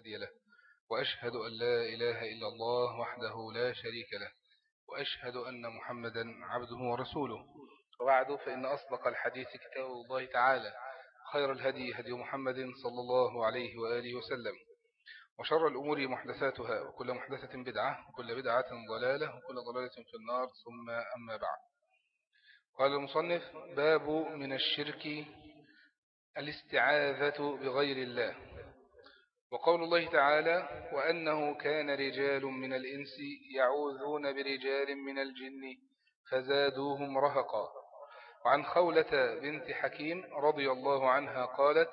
هادي له وأشهد أن لا إله إلا الله وحده لا شريك له وأشهد أن محمدا عبده ورسوله. وبعد فإن أصدق الحديث كتاب الله تعالى خير الهدي هدي محمد صلى الله عليه وآله وسلم وشر الأمور محدثاتها وكل محدثة بدعة وكل بدعة ضلالة وكل ضلالة في النار ثم أما بعد. قال المصنف باب من الشرك الاستعاذة بغير الله. وقول الله تعالى وأنه كان رجال من الإنس يعوذون برجال من الجن فزادوهم رهقا. وعن خولة بنت حكيم رضي الله عنها قالت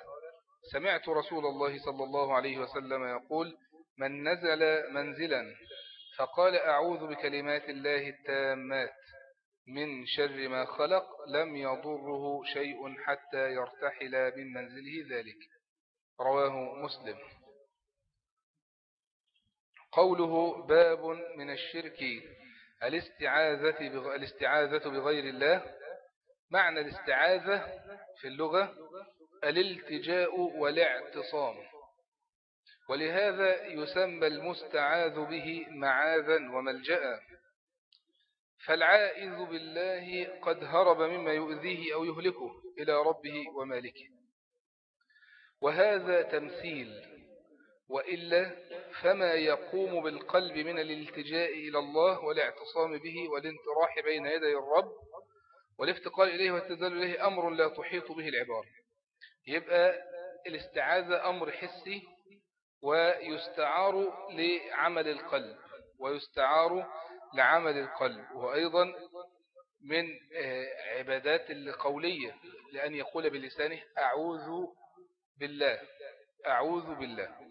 سمعت رسول الله صلى الله عليه وسلم يقول من نزل منزلا فقال أعوذ بكلمات الله التامات من شر ما خلق لم يضره شيء حتى يرتحل من منزله ذلك. رواه مسلم. قوله باب من الشرك الاستعاذة الاستعاذة بغير الله. معنى الاستعاذة في اللغة الالتجاء والاعتصام. ولهذا يسمى المستعاذ به معاذا وملجأ. فالعائذ بالله قد هرب مما يؤذيه أو يهلكه إلى ربه ومالكه. وهذا تمثيل وإلا فما يقوم بالقلب من الالتجاء إلى الله والاعتصام به والانتراح بين يدي الرب والافتقار إليه والتذل إليه أمر لا تحيط به العبارة يبقى الاستعاذة أمر حسي ويستعار لعمل القلب ويستعار لعمل القلب وأيضا من آه، عبادات القولية لأن يقول بلسانه أعوذ بالله أعوذ بالله.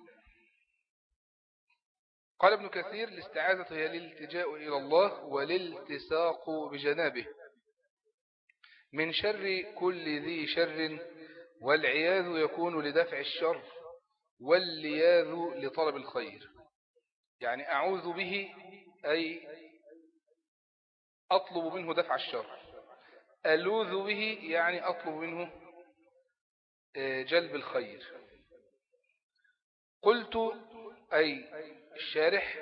قال ابن كثير الاستعاذة هي الالتجاء إلى الله والالتساق بجنابه. من شر كل ذي شر والعياذ يكون لدفع الشر واللياذ لطلب الخير. يعني أعوذ به أي أطلب منه دفع الشر. ألوذ به يعني أطلب منه آه، جلب الخير. قلت أي الشارح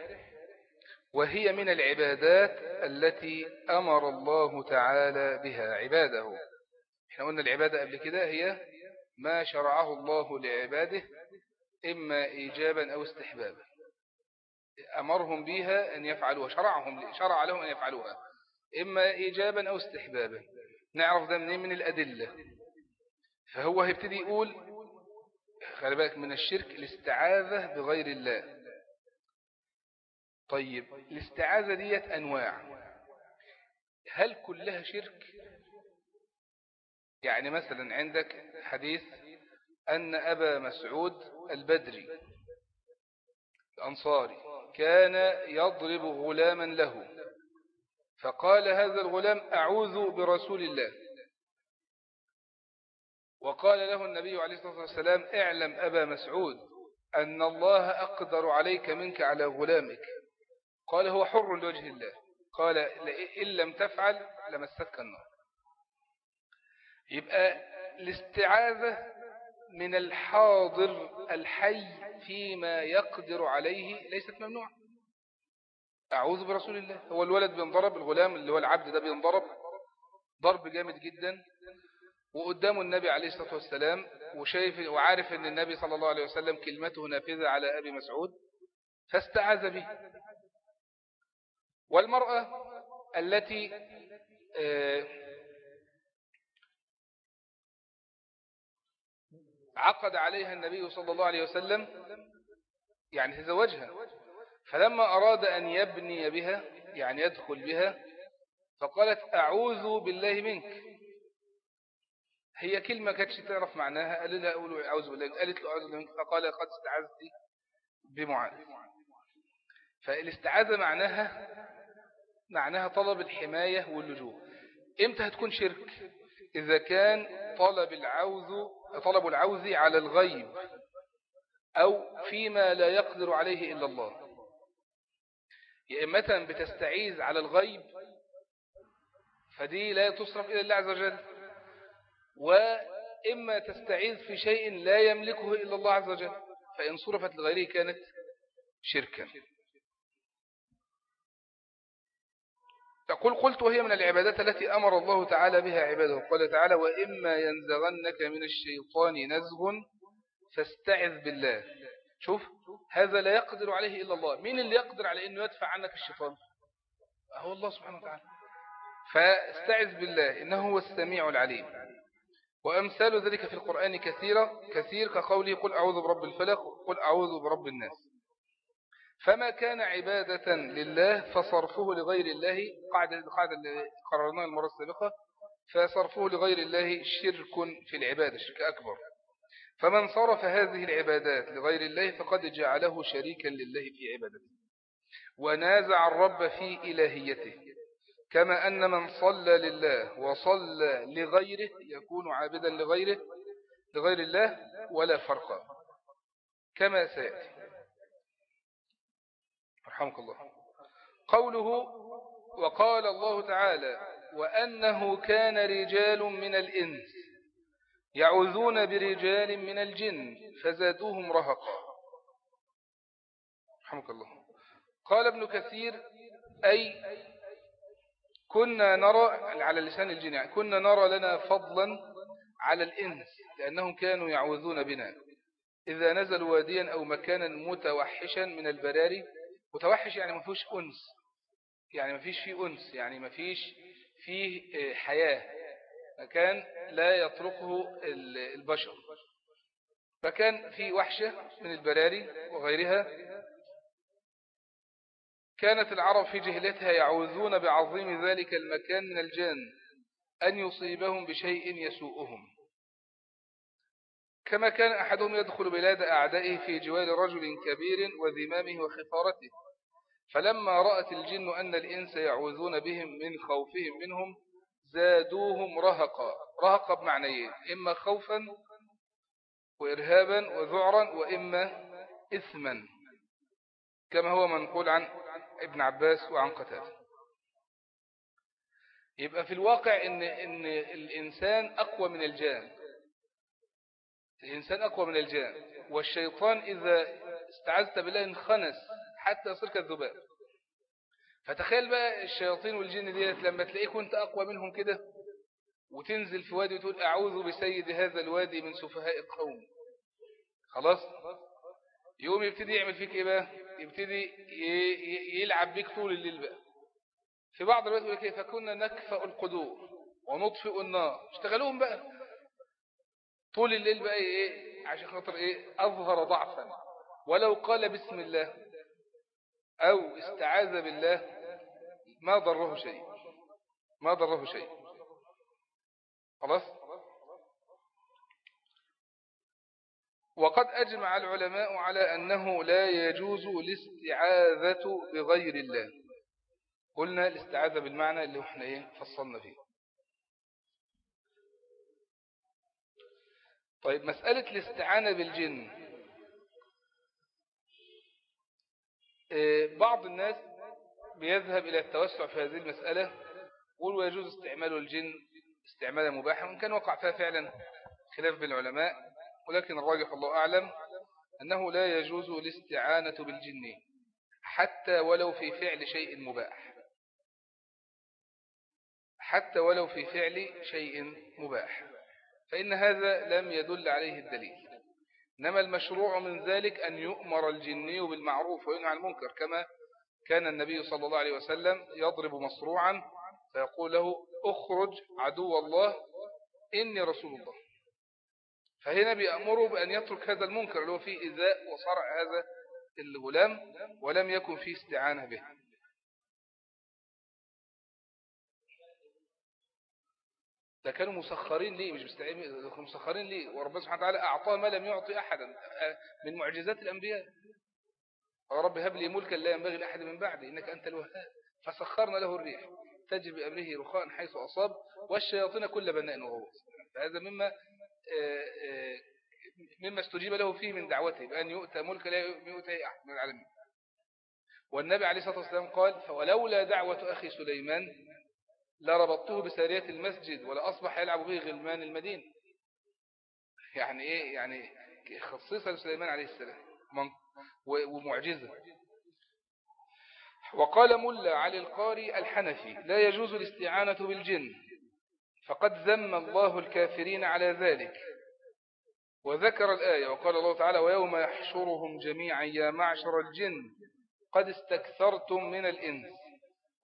وهي من العبادات التي أمر الله تعالى بها عباده. إحنا قلنا العبادة قبل كده هي ما شرعه الله لعباده إما إيجابا أو استحبابا. أمرهم بها أن يفعلوها شرعهم شرع لهم أن يفعلوها إما إيجابا أو استحبابا. نعرف ده منين؟ من الأدلة. فهو هيبتدي يقول خلي بالك من الشرك الاستعاذة بغير الله. طيب الاستعاذة ديت أنواع. هل كلها شرك؟ يعني مثلا عندك حديث أن أبا مسعود البدري الأنصاري كان يضرب غلاما له فقال هذا الغلام أعوذ برسول الله. وقال له النبي عليه الصلاة والسلام اعلم أبا مسعود أن الله أقدر عليك منك على غلامك. قال هو حر لوجه الله. قال إن لم تفعل لمستك النار. يبقى الاستعاذة من الحاضر الحي فيما يقدر عليه ليست ممنوعة. أعوذ برسول الله. هو الولد بينضرب الغلام اللي هو العبد ده بينضرب. ضرب جامد جدا. وقدامه النبي عليه الصلاة والسلام وشايف وعارف إن النبي صلى الله عليه وسلم كلمته نافذة على أبي مسعود فاستعاذ به. والمرأة التي آه، عقد عليها النبي صلى الله عليه وسلم يعني تزوجها. فلما أراد أن يبني بها يعني يدخل بها فقالت أعوذ بالله منك. هي كلمة كانتش تعرف معناها؟ قال لها أعوذ بالله قالت له أعوذ بالله منك. فقال قد استعذت بمعاذ. فالاستعاذة معناها معناها طلب الحماية واللجوء إمتى هتكون شرك؟ إذا كان طلب العوذ طلب العوذ على الغيب أو فيما لا يقدر عليه إلا الله. يا إما بتستعيذ على الغيب فدي لا تصرف إلى الله عز وجل. وإما تستعيذ في شيء لا يملكه إلا الله عز وجل. فإن صرفت لغيره كانت شركا. تقول قلت وهي من العبادات التي أمر الله تعالى بها عباده. قال تعالى وإما ينزغنك من الشيطان نزغ فاستعذ بالله. شوف هذا لا يقدر عليه إلا الله. مين اللي يقدر على أنه يدفع عنك الشيطان؟ هو الله سبحانه وتعالى. فاستعذ بالله إنه هو السميع العليم. وأمثال ذلك في القرآن كثيرة كثير كقوله قل أعوذ برب الفلق قل أعوذ برب الناس. فما كان عبادة لله فصرفه لغير الله قاعدة قاعدة اللي قررناها المرة السابقة فصرفه لغير الله شرك في العبادة شرك أكبر. فمن صرف هذه العبادات لغير الله فقد جعله شريكا لله في عبادته. ونازع الرب في إلهيته. كما أن من صلى لله وصلى لغيره يكون عابدا لغيره لغير الله ولا فرق. كما سيأتي. رحمك الله. قوله وقال الله تعالى وأنه كان رجال من الإنس يعوذون برجال من الجن فزادوهم رهقا. رحمك الله. قال ابن كثير أي كنا نرى على لسان الجن يعني كنا نرى لنا فضلا على الإنس لأنهم كانوا يعوذون بنا. إذا نزلوا واديا أو مكانا متوحشا من البراري متوحش يعني ما فيهوش أنس. يعني ما فيش فيه أنس يعني ما فيش فيه آه، حياة. مكان لا يطرقه البشر. فكان في وحشة من البراري وغيرها. كانت العرب في جهلتها يعوذون بعظيم ذلك المكان من الجان أن يصيبهم بشيء يسوءهم. كما كان أحدهم يدخل بلاد أعدائه في جوار رجل كبير وذمامه وخفارته. فلما رأت الجن أن الإنس يعوذون بهم من خوفهم منهم زادوهم رهقا. رهقا بمعنيين إما خوفا وإرهابا وذعرا وإما إثما كما هو منقول عن ابن عباس وعن قتادة. يبقى في الواقع إن, إن الإنسان أقوى من الجان. الإنسان أقوى من الجان. والشيطان إذا استعذت بالله انخنس حتى يصير كالذباب. فتخيل بقى الشياطين والجن ديت لما تلاقيك وأنت أقوى منهم كده وتنزل في وادي وتقول أعوذ بسيد هذا الوادي من سفهاء القوم. خلاص؟ يوم يبتدي يعمل فيك إيه بقى؟ يبتدي يلعب بيك طول الليل بقى. في بعض الوقت يقول كيف كنا نكفأ القدور ونطفئ النار. اشتغلوهم بقى. طول الليل بقى إيه؟ عشان خاطر إيه؟ أظهر ضعفا. ولو قال بسم الله أو استعاذ بالله ما ضره شيء. ما ضره شيء. خلاص؟ وقد أجمع العلماء على أنه لا يجوز الاستعاذة بغير الله. قلنا الاستعاذة بالمعنى اللي إحنا إيه؟ فصلنا فيه. طيب مسألة الاستعانة بالجن. إيه، بعض الناس بيذهب إلى التوسع في هذه المسألة يقول ويجوز استعمال الجن استعمالا مباحا وإن كان وقع فيها فعلا خلاف بين العلماء ولكن الراجح الله أعلم أنه لا يجوز الاستعانة بالجن حتى ولو في فعل شيء مباح. حتى ولو في فعل شيء مباح. فإن هذا لم يدل عليه الدليل. إنما المشروع من ذلك أن يؤمر الجني بالمعروف وينهى عن المنكر كما كان النبي صلى الله عليه وسلم يضرب مصروعا فيقول له اخرج عدو الله إني رسول الله. فهنا بيأمره بأن يترك هذا المنكر اللي هو فيه إذاء وصرع هذا الغلام ولم يكن فيه استعانة به. ده كانوا مسخرين ليه؟ مش مستعين مسخرين ليه؟ وربنا سبحانه وتعالى أعطاه ما لم يعطي أحدا من معجزات الأنبياء. رب هب لي ملكا لا ينبغي لأحد من بعدي إنك أنت الوهاب. فسخرنا له الريح. تجري بأمره رخاء حيث أصاب والشياطين كل بناء وغوص. فهذا مما آه، آه، مما استجيب له فيه من دعوته بأن يؤتى ملك لا يؤتى أحد من العالمين. والنبي عليه الصلاة والسلام قال فولولا دعوة أخي سليمان لربطته بسارية المسجد ولا أصبح يلعب به غلمان المدينة. يعني إيه؟ يعني خصيصة لسليمان عليه السلام. ومعجزة. وقال ملا علي القاري الحنفي لا يجوز الاستعانة بالجن. فقد ذم الله الكافرين على ذلك. وذكر الآية وقال الله تعالى ويوم يحشرهم جميعا يا معشر الجن قد استكثرتم من الإنس.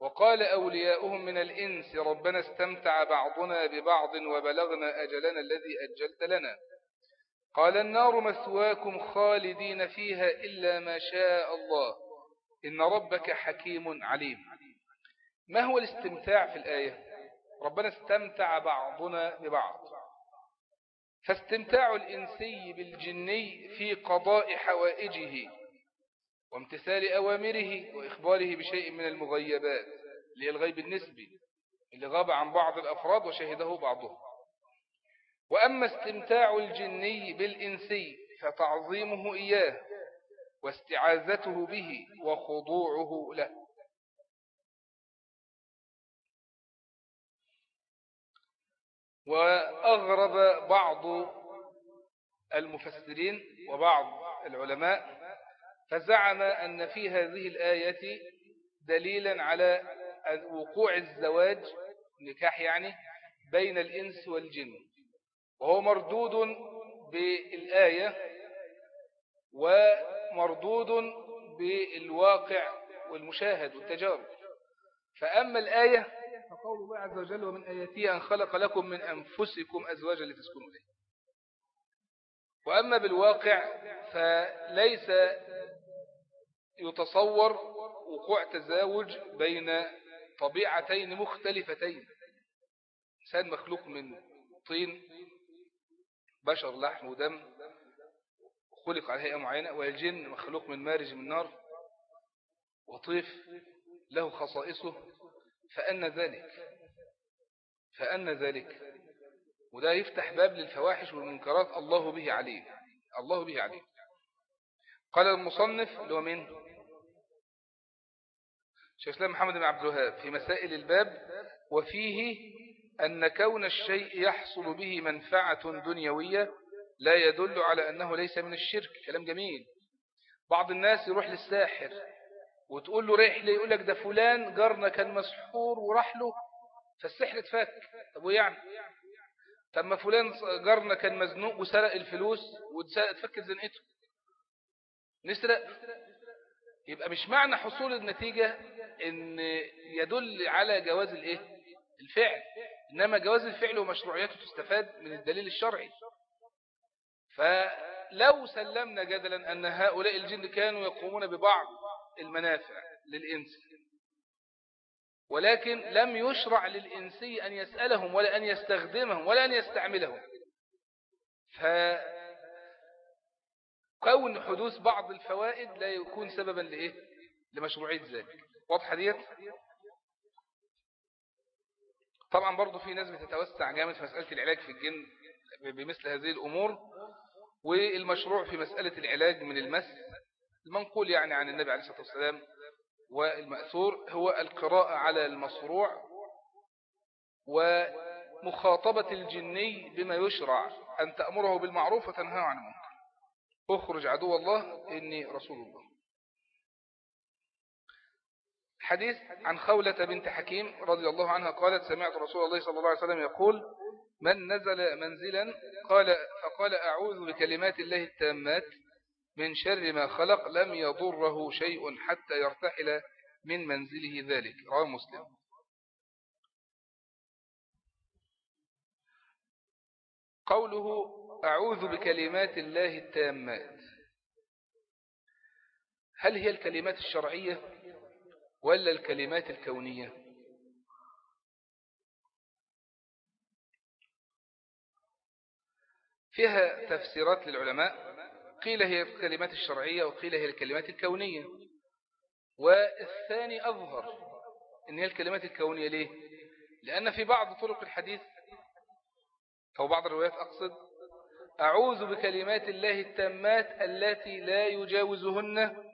وقال أولياؤهم من الإنس ربنا استمتع بعضنا ببعض وبلغنا أجلنا الذي أجلت لنا. قال النار مثواكم خالدين فيها إلا ما شاء الله. إن ربك حكيم عليم. ما هو الاستمتاع في الآية؟ ربنا استمتع بعضنا ببعض. فاستمتاع الإنسي بالجني في قضاء حوائجه. وامتثال أوامره وإخباره بشيء من المغيبات اللي هي الغيب النسبي اللي غاب عن بعض الأفراد وشهده بعضهم. وأما استمتاع الجني بالإنسي فتعظيمه إياه واستعاذته به وخضوعه له. وأغرب بعض المفسرين وبعض العلماء فزعم أن في هذه الآية دليلا على وقوع الزواج نكاح يعني بين الإنس والجن. وهو مردود بالآية ومردود بالواقع والمشاهد والتجارب. فأما الآية فقول الله عز وجل ومن آياته أن خلق لكم من أنفسكم أزواجا لتسكنوا إليه. وأما بالواقع فليس يتصور وقوع تزاوج بين طبيعتين مختلفتين. إنسان مخلوق من طين بشر لحم ودم خلق على هيئة معينة والجن مخلوق من مارج من نار وطيف له خصائصه. فأن ذلك فأن ذلك وده يفتح باب للفواحش والمنكرات. الله به عليه الله به عليه قال المصنف لو من شيخ إسلام محمد بن عبد الوهاب في مسائل الباب وفيه أن كون الشيء يحصل به منفعة دنيوية لا يدل على أنه ليس من الشرك. كلام جميل. بعض الناس يروح للساحر وتقول له ريح لي يقول لك ده فلان جارنا كان مسحور وراح له فالسحر اتفك. طب ويعني طب ما فلان جارنا كان مزنوق وسرق الفلوس واتفكت زنقته. نسرق. يبقى مش معنى حصول النتيجة إن يدل على جواز الإيه؟ الفعل. إنما جواز الفعل ومشروعيته تستفاد من الدليل الشرعي. فلو سلمنا جدلا أن هؤلاء الجن كانوا يقومون ببعض المنافع للإنس ولكن لم يشرع للإنسي أن يسألهم ولا أن يستخدمهم ولا أن يستعملهم فكون حدوث بعض الفوائد لا يكون سببا لإيه؟ لمشروعية ذلك. واضحة ديت؟ طبعا برضو في ناس بتتوسع جامد في مسألة العلاج في الجن بمثل هذه الأمور والمشروع في مسألة العلاج من المس المنقول يعني عن النبي عليه الصلاة والسلام والمأثور هو القراءة على المصروع ومخاطبة الجني بما يشرع أن تأمره بالمعروف وتنهى عن المنكر. اخرج عدو الله إني رسول الله. حديث عن خولة بنت حكيم رضي الله عنها قالت سمعت رسول الله صلى الله عليه وسلم يقول من نزل منزلا قال فقال أعوذ بكلمات الله التامات من شر ما خلق لم يضره شيء حتى يرتحل من منزله ذلك. رواه مسلم. قوله أعوذ بكلمات الله التامات. هل هي الكلمات الشرعية ولا الكلمات الكونية؟ فيها تفسيرات للعلماء. قيل هي الكلمات الشرعية وقيل هي الكلمات الكونية. والثاني أظهر إن هي الكلمات الكونية. ليه؟ لأن في بعض طرق الحديث أو بعض الروايات أقصد أعوذ بكلمات الله التامات التي لا يجاوزهن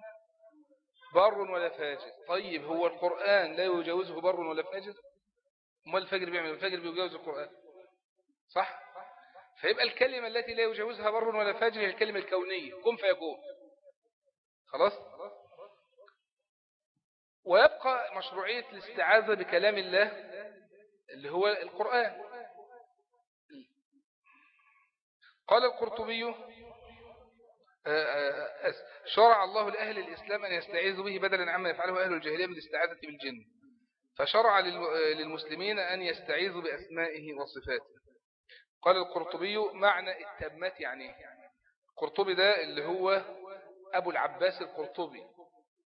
بر ولا فاجر. طيب هو القرآن لا يجاوزه بر ولا فاجر؟ ما الفجر بيعمل الفجر بيجاوز القرآن. صح؟ فيبقى الكلمة التي لا يجوزها بر ولا فاجر هي الكلمة الكونية. كن فيكون. خلاص؟ ويبقى مشروعية الاستعاذة بكلام الله اللي هو القرآن. قال القرطبي آه، آه، شرع الله لأهل الإسلام أن يستعيذوا به بدلا عما يفعله أهل الجاهلية من الاستعاذة بالجن. فشرع للمسلمين أن يستعيذوا بأسمائه وصفاته. قال القرطبي معنى التامات يعني القرطبي ده اللي هو أبو العباس القرطبي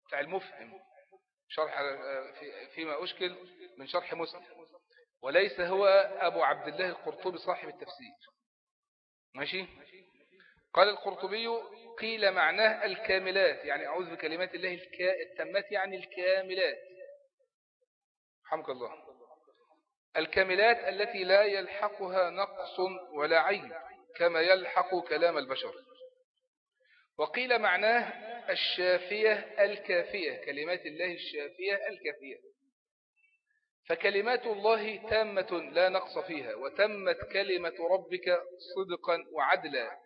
بتاع المفهم شرح فيما أشكل من شرح مسلم. وليس هو أبو عبد الله القرطبي صاحب التفسير. ماشي؟ قال القرطبي قيل معناه الكاملات يعني أعوذ بكلمات الله التامات يعني الكاملات. حمك الله. الكاملات التي لا يلحقها نقص ولا عيب كما يلحق كلام البشر. وقيل معناه الشافية الكافية كلمات الله الشافية الكافية. فكلمات الله تامة لا نقص فيها وتمت كلمة ربك صدقا وعدلا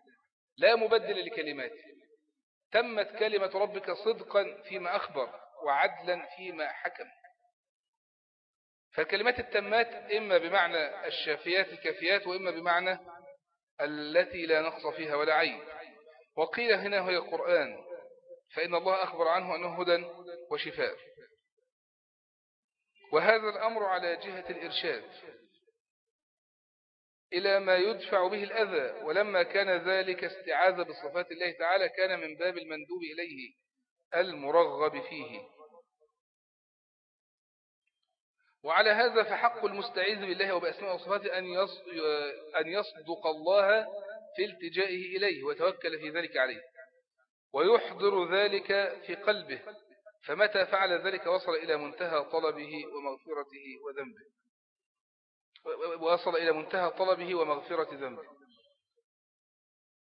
لا مبدل لكلماته. تمت كلمة ربك صدقا فيما أخبر وعدلا فيما حكم. فالكلمات التمات إما بمعنى الشافيات الكافيات وإما بمعنى التي لا نقص فيها ولا عيب. وقيل هنا هو القرآن فإن الله أخبر عنه أنه هدى وشفاء. وهذا الأمر على جهة الإرشاد إلى ما يدفع به الأذى ولما كان ذلك استعاذ بصفات الله تعالى كان من باب المندوب إليه المرغب فيه. وعلى هذا فحق المستعيذ بالله وبأسماء وصفاته أن يصدق الله في التجائه إليه وتوكل في ذلك عليه ويحضر ذلك في قلبه. فمتى فعل ذلك وصل إلى منتهى طلبه ومغفرته وذنبه. وصل إلى منتهى طلبه ومغفرة ذنبه.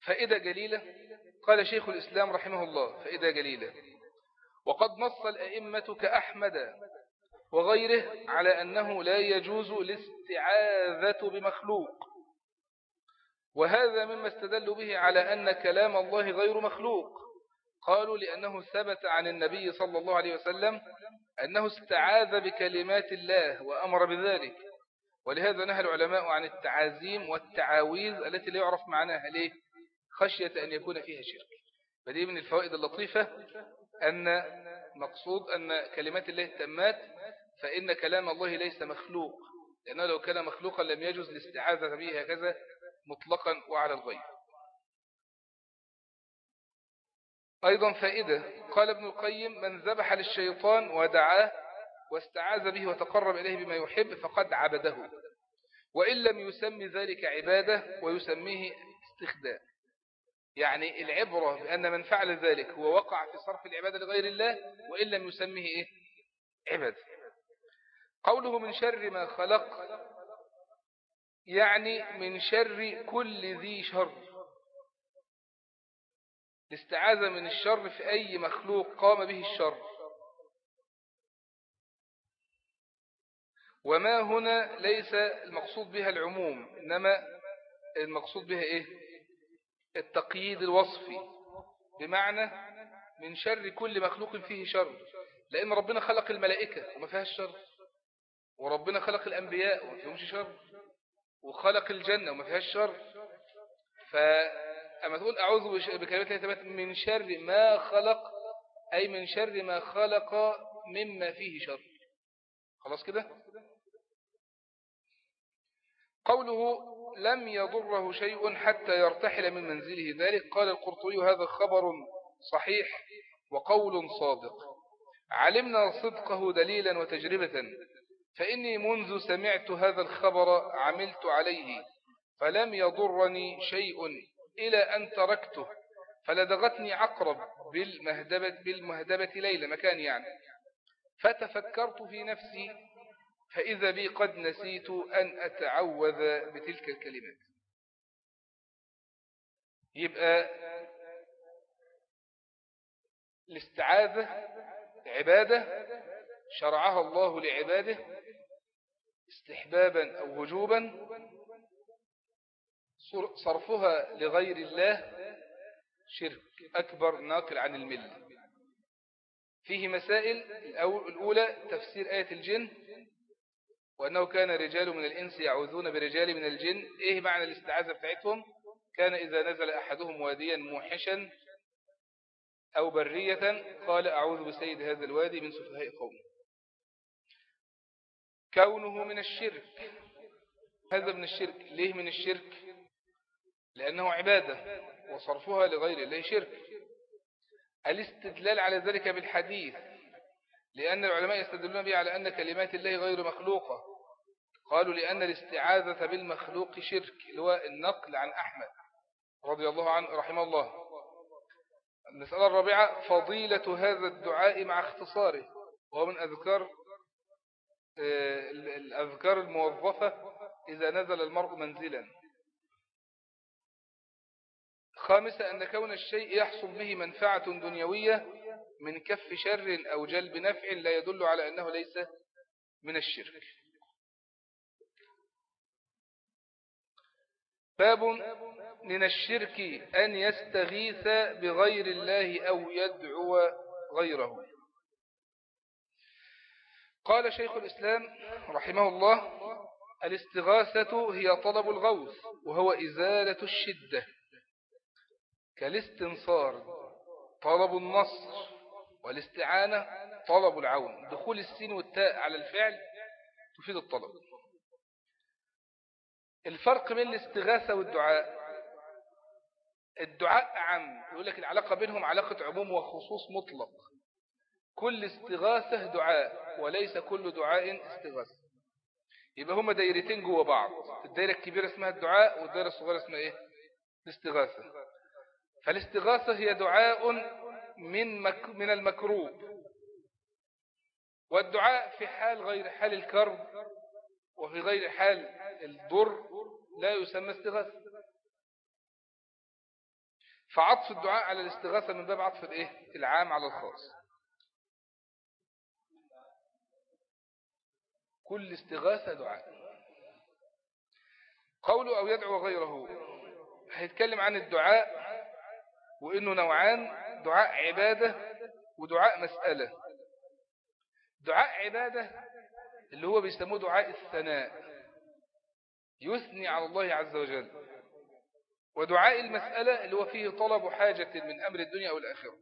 فإذا جليلة قال شيخ الإسلام رحمه الله فإذا جليلة وقد نص الأئمة كأحمد وغيره على أنه لا يجوز الاستعاذة بمخلوق. وهذا مما استدلوا به على أن كلام الله غير مخلوق. قالوا لأنه ثبت عن النبي صلى الله عليه وسلم أنه استعاذ بكلمات الله وأمر بذلك. ولهذا نهى العلماء عن التعازيم والتعاويذ التي لا يعرف معناها ليه؟ خشية أن يكون فيها شرك. فدي من الفوائد اللطيفة أن مقصود أن كلمات الله التمات فإن كلام الله ليس مخلوق. لأنه لو كان مخلوقا لم يجوز الاستعاذة به هكذا مطلقا وعلى الغيب. أيضا فائدة. قال ابن القيم من ذبح للشيطان ودعاه واستعاذ به وتقرب إليه بما يحب فقد عبده وإن لم يسمي ذلك عبادة ويسميه استخدام يعني العبرة بأن من فعل ذلك هو وقع في صرف العبادة لغير الله وإن لم يسميه إيه؟ عبادة قوله من شر ما خلق يعني من شر كل ذي شر. الاستعاذة من الشر في أي مخلوق قام به الشر. وما هنا ليس المقصود بها العموم إنما المقصود بها إيه؟ التقييد الوصفي. بمعنى من شر كل مخلوق فيه شر. لأن ربنا خلق الملائكة وما فيها الشر وربنا خلق الأنبياء وما فيهمش شر. وخلق الجنة وما فيهاش شر. فأما تقول أعوذ بكلمات الله من شر ما خلق أي من شر ما خلق مما فيه شر. خلاص كده؟ قوله لم يضره شيء حتى يرتحل من منزله. ذلك قال القرطبي هذا خبر صحيح وقول صادق. علمنا صدقه دليلا وتجربة. فإني منذ سمعت هذا الخبر عملت عليه فلم يضرني شيء إلى أن تركته. فلدغتني عقرب بالمهدبة, بالمهدبة ليلة مكان يعني. فتفكرت في نفسي فإذا بي قد نسيت أن أتعوذ بتلك الكلمات. يبقى الاستعاذة عبادة شرعها الله لعباده استحبابا أو وجوبا صرفها لغير الله شرك أكبر ناقل عن الملة. فيه مسائل الأولى تفسير آية الجن وأنه كان رجال من الإنس يعوذون برجال من الجن. إيه معنى الاستعاذة بتاعتهم؟ كان إذا نزل أحدهم واديا موحشا أو برية قال أعوذ بسيد هذا الوادي من سفهاء قوم كونه من الشرك. هذا من الشرك. ليه من الشرك؟ لأنه عبادة وصرفها لغير الله شرك. الاستدلال على ذلك بالحديث لأن العلماء يستدلون به على أن كلمات الله غير مخلوقة. قالوا لأن الاستعاذة بالمخلوق شرك اللي هو النقل عن أحمد رضي الله عنه رحمه الله. المسألة الرابعة فضيلة هذا الدعاء مع اختصاره. وهو من أذكار آه، الأذكار الموظفة إذا نزل المرء منزلا. خامسة أن كون الشيء يحصل به منفعة دنيوية من كف شر أو جلب نفع لا يدل على أنه ليس من الشرك. باب من الشرك أن يستغيث بغير الله أو يدعو غيره. قال شيخ الإسلام رحمه الله الاستغاثة هي طلب الغوث وهو إزالة الشدة. كالاستنصار طلب النصر والاستعانة طلب العون. دخول السين والتاء على الفعل تفيد الطلب. الفرق بين الاستغاثة والدعاء. الدعاء عام يقول لك العلاقة بينهم علاقة عموم وخصوص مطلق. كل استغاثة دعاء وليس كل دعاء استغاثة. يبقى هما دايرتين جوه بعض. الدايرة الكبيرة اسمها الدعاء والدايرة الصغيرة اسمها إيه؟ الاستغاثة. فالاستغاثة هي دعاء من مك من المكروب. والدعاء في حال غير حال الكرب وفي غير حال الضر لا يسمى استغاثة. فعطف الدعاء على الاستغاثة من باب عطف الايه؟ العام على الخاص. كل استغاثة دعاء. قوله أو يدعو غيره. هيتكلم عن الدعاء وإنه نوعان دعاء عبادة ودعاء مسألة. دعاء عبادة اللي هو بيسموه دعاء الثناء يثني على الله عز وجل. ودعاء المسألة اللي هو فيه طلب حاجة من أمر الدنيا أو الآخرة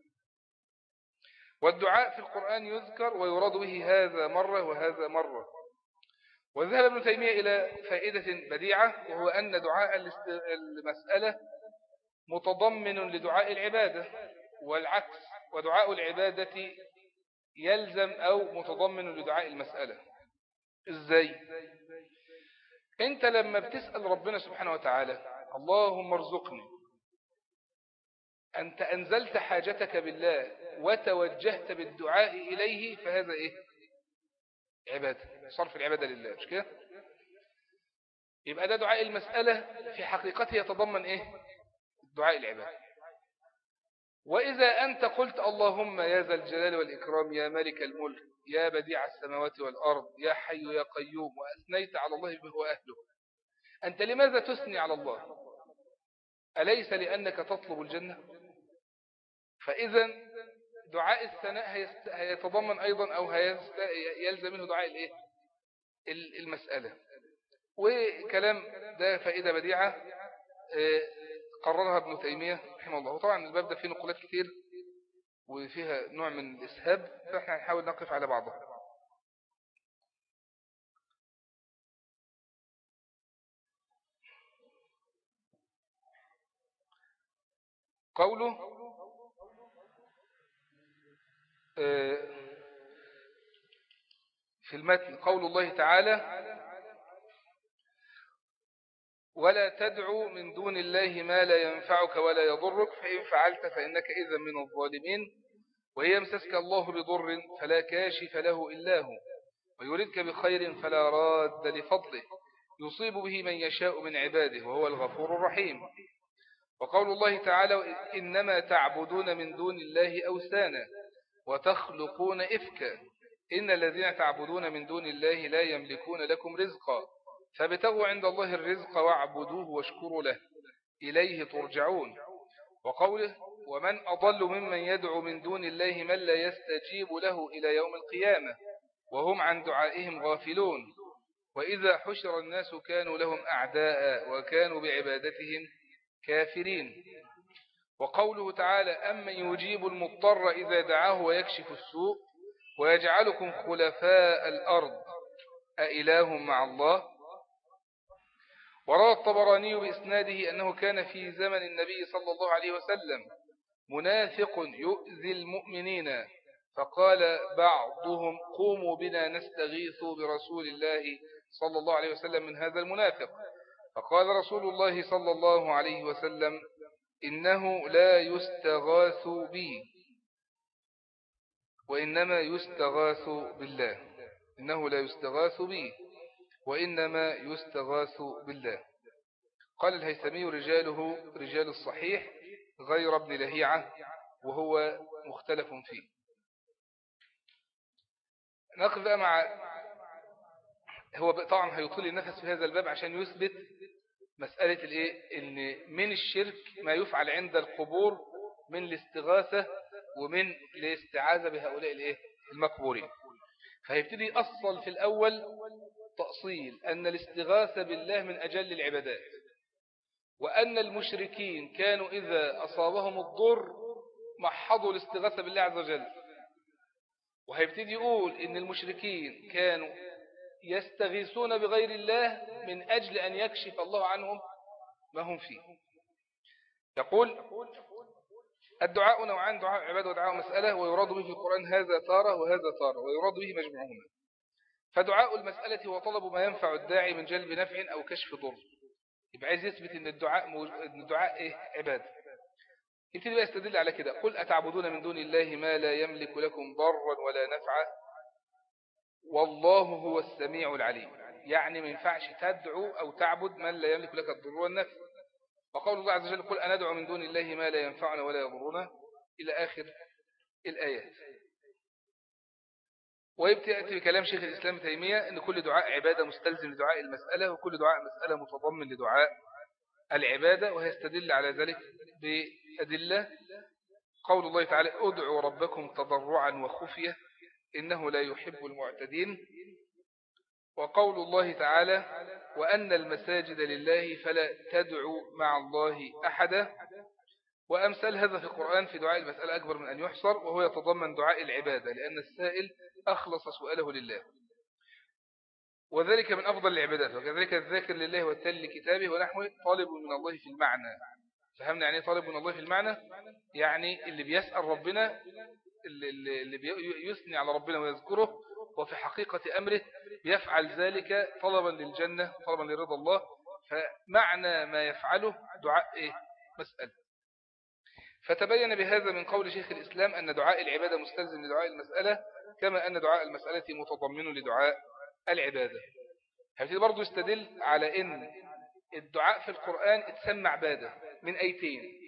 والدعاء في القرآن يذكر ويراد به هذا مرة وهذا مرة. وذهب ابن تيمية إلى فائدة بديعة وهو أن دعاء المسألة متضمن لدعاء العبادة والعكس ودعاء العبادة يلزم أو متضمن لدعاء المسألة. إزاي؟ أنت لما بتسأل ربنا سبحانه وتعالى اللهم ارزقني أنت أنزلت حاجتك بالله وتوجهت بالدعاء إليه فهذا إيه؟ عبادة صرف العبادة لله مش كده؟ يبقى ده دعاء المسألة في حقيقته يتضمن إيه؟ دعاء العبادة وإذا أنت قلت اللهم يا ذا الجلال والإكرام يا ملك الملك يا بديع السماوات والأرض يا حي يا قيوم وأثنيت على الله به وأهله. أنت لماذا تثني على الله؟ أليس لأنك تطلب الجنة؟ فإذا دعاء الثناء هيتضمن أيضا أو يلزم منه دعاء الإيه؟ المسألة. وكلام ده فائدة بديعة. آه، قررها ابن تيمية رحمه الله. وطبعا الباب ده فيه نقولات كتير وفيها نوع من الإسهاب فإحنا هنحاول نقف على بعضها. قوله آه، في المتن قول الله تعالى ولا تدعو من دون الله ما لا ينفعك ولا يضرك فإن فعلت فإنك إذا من الظالمين. وهي يمسسك الله بضر فلا كاشف له إلا هو ويريدك بخير فلا راد لفضله يصيب به من يشاء من عباده وهو الغفور الرحيم. وقول الله تعالى إنما تعبدون من دون الله أوسانا وتخلقون إفكا. إن الذين تعبدون من دون الله لا يملكون لكم رزقا. فابتغوا عند الله الرزق واعبدوه واشكروا له إليه ترجعون. وقوله ومن أضل ممن يدعو من دون الله من لا يستجيب له إلى يوم القيامة وهم عن دعائهم غافلون. وإذا حشر الناس كانوا لهم أعداء وكانوا بعبادتهم كافرين. وقوله تعالى أمن يجيب المضطر إذا دعاه ويكشف السوء ويجعلكم خلفاء الأرض أإله مع الله؟ وروى الطبراني بإسناده أنه كان في زمن النبي صلى الله عليه وسلم منافق يؤذي المؤمنين فقال بعضهم قوموا بنا نستغيث برسول الله صلى الله عليه وسلم من هذا المنافق. فقال رسول الله صلى الله عليه وسلم إنه لا يستغاث به وإنما يستغاث بالله إنه لا يستغاث به وإنما يستغاث بالله. قال الهيثمي رجاله رجال الصحيح غير ابن لهيعة وهو مختلف فيه. نقف مع هو طبعا هيطول النفس في هذا الباب عشان يثبت مسألة الإيه؟ إن من الشرك ما يفعل عند القبور من الاستغاثة ومن الاستعاذة بهؤلاء الإيه؟ المقبورين. فهيبتدي يأصل في الأول تأصيل أن الاستغاثة بالله من أجل العبادات وأن المشركين كانوا إذا أصابهم الضر محضوا الاستغاثة بالله عز وجل. وهيبتدي يقول إن المشركين كانوا يستغيثون بغير الله من أجل أن يكشف الله عنهم ما هم فيه. يقول الدعاء نوعان دعاء عبادة ودعاء مسألة ويراد به في القرآن هذا تارة وهذا تارة ويراد به مجموعهما. فدعاء المسألة هو طلب ما ينفع الداعي من جلب نفع أو كشف ضر. يبقى عايز يثبت إن الدعاء موج... إن الدعاء إيه؟ عبادة. يبتدي بقى يستدل على كده. قل أتعبدون من دون الله ما لا يملك لكم ضرا ولا نفعا؟ والله هو السميع العليم. يعني ما ينفعش تدعو أو تعبد من لا يملك لك الضر والنفع. وقول الله عز وجل قل أندعو من دون الله ما لا ينفعنا ولا يضرنا؟ إلى آخر الآيات. ويبتأتي بكلام شيخ الإسلام تيمية أن كل دعاء عبادة مستلزم لدعاء المسألة وكل دعاء مسألة متضمن لدعاء العبادة وهيستدل على ذلك بأدلة قول الله تعالى ادعوا ربكم تضرعا وخفية إنه لا يحب المعتدين وقول الله تعالى وأن المساجد لله فلا تدعوا مع الله أحدا وأمثال هذا في القرآن في دعاء المسألة أكبر من أن يحصر وهو يتضمن دعاء العبادة لأن السائل أخلص سؤاله لله. وذلك من أفضل العبادات وكذلك الذاكر لله والتالي لكتابه ونحوه طالب من الله في المعنى. فهمنا يعني طالب من الله في المعنى؟ يعني اللي بيسأل ربنا اللي, اللي بيثني على ربنا ويذكره وفي حقيقة أمره يفعل ذلك طلبا للجنة طلبا لرضا الله. فمعنى ما يفعله دعاء إيه؟ مسألة. فتبين بهذا من قول شيخ الإسلام أن دعاء العبادة مستلزم لدعاء المسألة كما أن دعاء المسألة متضمن لدعاء العبادة. هبتدي برضو يستدل على أن الدعاء في القرآن اتسمى عبادة من أيتين؟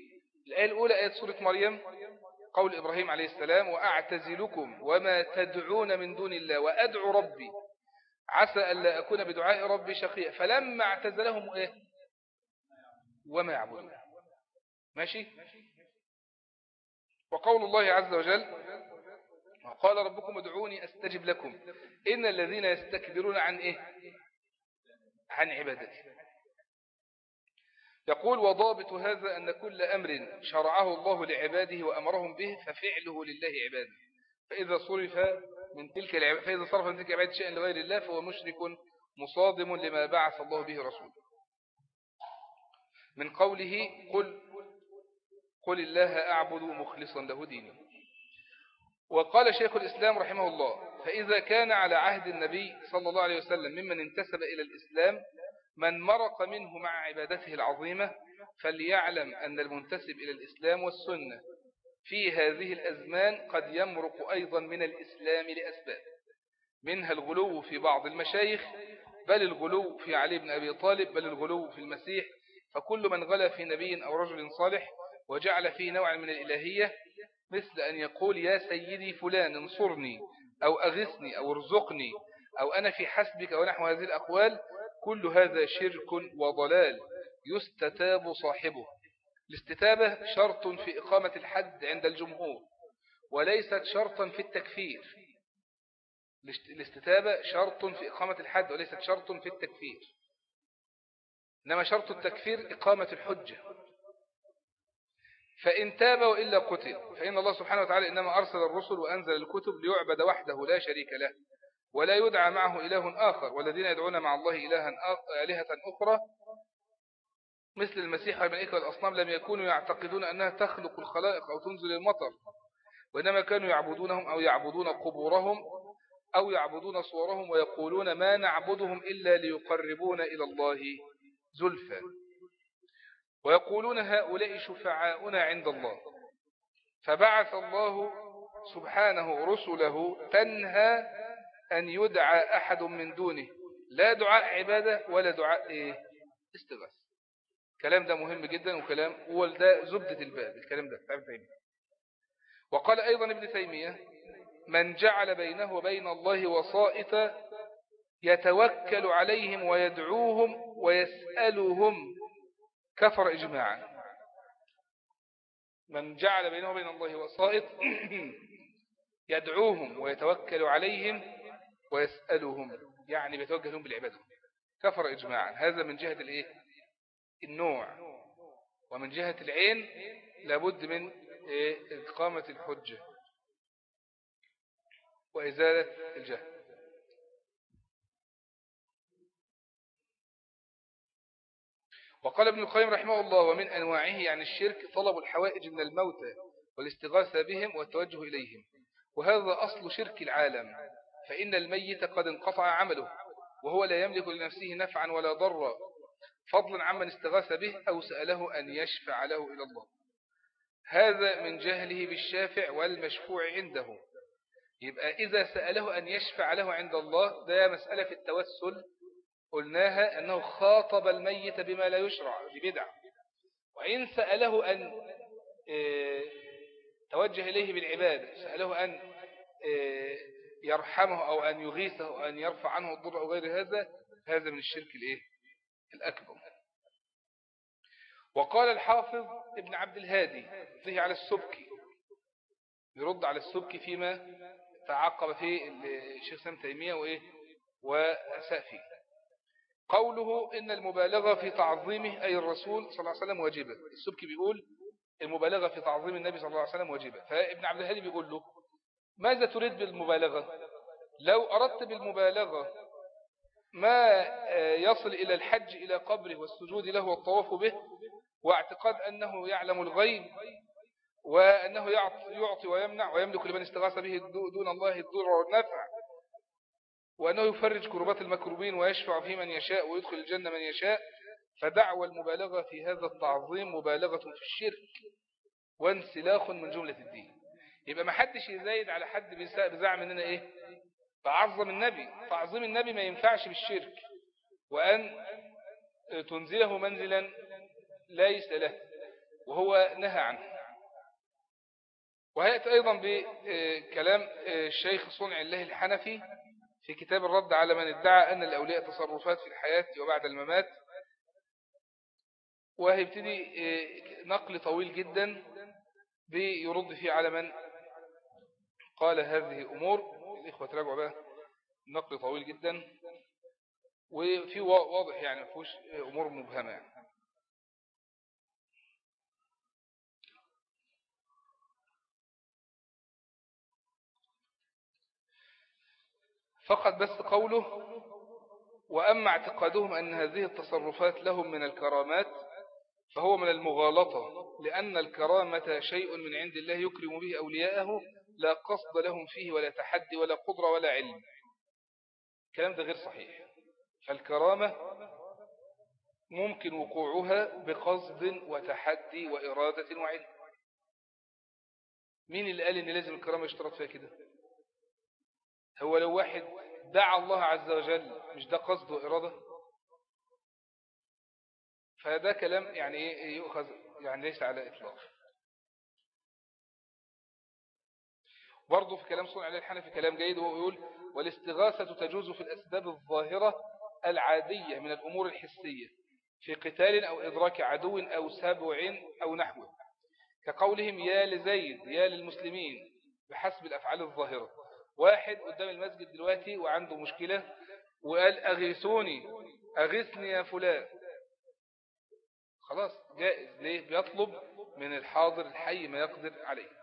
الآية الأولى آية سورة مريم قول إبراهيم عليه السلام وأعتزلكم وما تدعون من دون الله وأدعو ربي. عسى ألا أكون بدعاء ربي شقيا. فلما اعتزلهم إيه؟ وما يعبدون. ماشي؟ وقول الله عز وجل قال ربكم ادعوني أستجب لكم. إن الذين يستكبرون عن إيه؟ عن عبادتي. يقول وضابط هذا أن كل أمر شرعه الله لعباده وأمرهم به ففعله لله عباده. فإذا صرف من تلك العبادة فإذا صرف من تلك العبادة شيئا لغير الله فهو مشرك مصادم لما بعث الله به رسوله. من قوله قل قل الله أعبد مخلصا له ديني. وقال شيخ الإسلام رحمه الله فإذا كان على عهد النبي صلى الله عليه وسلم ممن انتسب إلى الإسلام من مرق منه مع عبادته العظيمة فليعلم أن المنتسب إلى الإسلام والسنة. في هذه الأزمان قد يمرق أيضا من الإسلام لأسباب. منها الغلو في بعض المشايخ بل الغلو في علي بن أبي طالب بل الغلو في المسيح فكل من غلا في نبي أو رجل صالح وجعل فيه نوعا من الإلهية مثل أن يقول يا سيدي فلان انصرني أو أغثني أو ارزقني أو أنا في حسبك ونحو هذه الأقوال كل هذا شرك وضلال يستتاب صاحبه. الاستتابة شرط في إقامة الحد عند الجمهور وليست شرطا في التكفير. الاستتابة شرط في إقامة الحد وليست شرط في التكفير. إنما شرط التكفير إقامة الحجة. فإن تاب وإلا قتل. فإن الله سبحانه وتعالى إنما أرسل الرسل وأنزل الكتب ليعبد وحده لا شريك له ولا يدعى معه إله آخر. والذين يدعون مع الله إلها آلهة أخرى مثل المسيح والملائكة والأصنام لم يكونوا يعتقدون أنها تخلق الخلائق أو تنزل المطر وإنما كانوا يعبدونهم أو يعبدون قبورهم أو يعبدون صورهم ويقولون ما نعبدهم إلا ليقربونا إلى الله زلفا ويقولون هؤلاء شفعاؤنا عند الله. فبعث الله سبحانه رسله تنهى أن يدعى أحد من دونه. لا دعاء عبادة ولا دعاء إيه؟ استغاث الكلام ده مهم جدا وكلام هو ده زبدة الباب الكلام ده وقال أيضا ابن تيمية من جعل بينه وبين الله وسائط يتوكل عليهم ويدعوهم ويسألهم كفر إجماعا. من جعل بينه وبين الله وسائط يدعوهم ويتوكل عليهم ويسألهم يعني بيتوجه لهم بالعبادة. كفر إجماعا. هذا من جهة الإيه؟ النوع. ومن جهة العين لابد من إيه؟ إقامة الحجة وإزالة الجهل. وقال ابن القيم رحمه الله ومن أنواعه يعني الشرك طلب الحوائج من الموتى والاستغاثة بهم والتوجه إليهم وهذا أصل شرك العالم فإن الميت قد انقطع عمله وهو لا يملك لنفسه نفعا ولا ضرا فضلا عمن استغاث به أو سأله أن يشفع له إلى الله. هذا من جهله بالشافع والمشفوع عنده. يبقى إذا سأله أن يشفع له عند الله ده مسألة في التوسل قلناها أنه خاطب الميت بما لا يشرع ببدع وإن سأله أن آه، توجه إليه بالعبادة سأله أن آه، يرحمه أو أن يغيثه أو أن يرفع عنه الضر أو غير هذا هذا من الشرك الإيه؟ الأكبر. وقال الحافظ ابن عبد الهادي فيه على السبكي يرد على السبكي فيما تعقب فيه الشيخ سام تيمية وإيه؟ وأساء فيه. قوله إن المبالغة في تعظيمه أي الرسول صلى الله عليه وسلم واجبة. السبكي بيقول المبالغة في تعظيم النبي صلى الله عليه وسلم واجبة. فابن عبد الهادي بيقول له ماذا تريد بالمبالغة؟ لو أردت بالمبالغة ما يصل إلى الحج إلى قبره والسجود له والطواف به واعتقاد أنه يعلم الغيب وأنه يعطي ويمنع ويملك لمن استغاث به دون الله الضر والنفع وأنه يفرج كربات المكروبين ويشفع في من يشاء ويدخل الجنة من يشاء. فدعوى المبالغة في هذا التعظيم مبالغة في الشرك وانسلاخ من جملة الدين. يبقى ما حدش يزايد على حد بزعم إننا إيه؟ تعظم النبي. تعظيم النبي ما ينفعش بالشرك. وأن تنزله منزلا ليس له وهو نهى عنه. وهيأتي أيضا بكلام الشيخ صنع الله الحنفي في كتاب الرد على من ادعى أن الأولياء تصرفات في الحياة وبعد الممات. وهيبتدي نقل طويل جدا بيرد فيه على من قال هذه أمور. الإخوة تراجعوا بقى. نقل طويل جدا. وفي واضح يعني فيهوش أمور مبهمة يعني. فقط بس قوله وأما اعتقادهم أن هذه التصرفات لهم من الكرامات فهو من المغالطة لأن الكرامة شيء من عند الله يكرم به أولياءه لا قصد لهم فيه ولا تحدي ولا قدرة ولا علم. الكلام ده غير صحيح. فالكرامة ممكن وقوعها بقصد وتحدي وإرادة وعلم. مين اللي قال إن لازم الكرامة يشترط فيها كده؟ هو لو واحد دعا الله عز وجل مش ده قصد وإرادة فده كلام يعني إيه يؤخذ؟ يعني ليس على إطلاق. برضه في كلام صنع عليه الحنفي كلام جيد وهو يقول والإستغاثة تجوز في الأسباب الظاهرة العادية من الأمور الحسية في قتال أو إدراك عدو أو سبع أو نحوه كقولهم يا لزيد يا للمسلمين بحسب الأفعال الظاهرة. واحد قدام المسجد دلوقتي وعنده مشكلة وقال أغيثوني أغيثني يا فلان. خلاص جائز. ليه؟ بيطلب من الحاضر الحي ما يقدر عليه.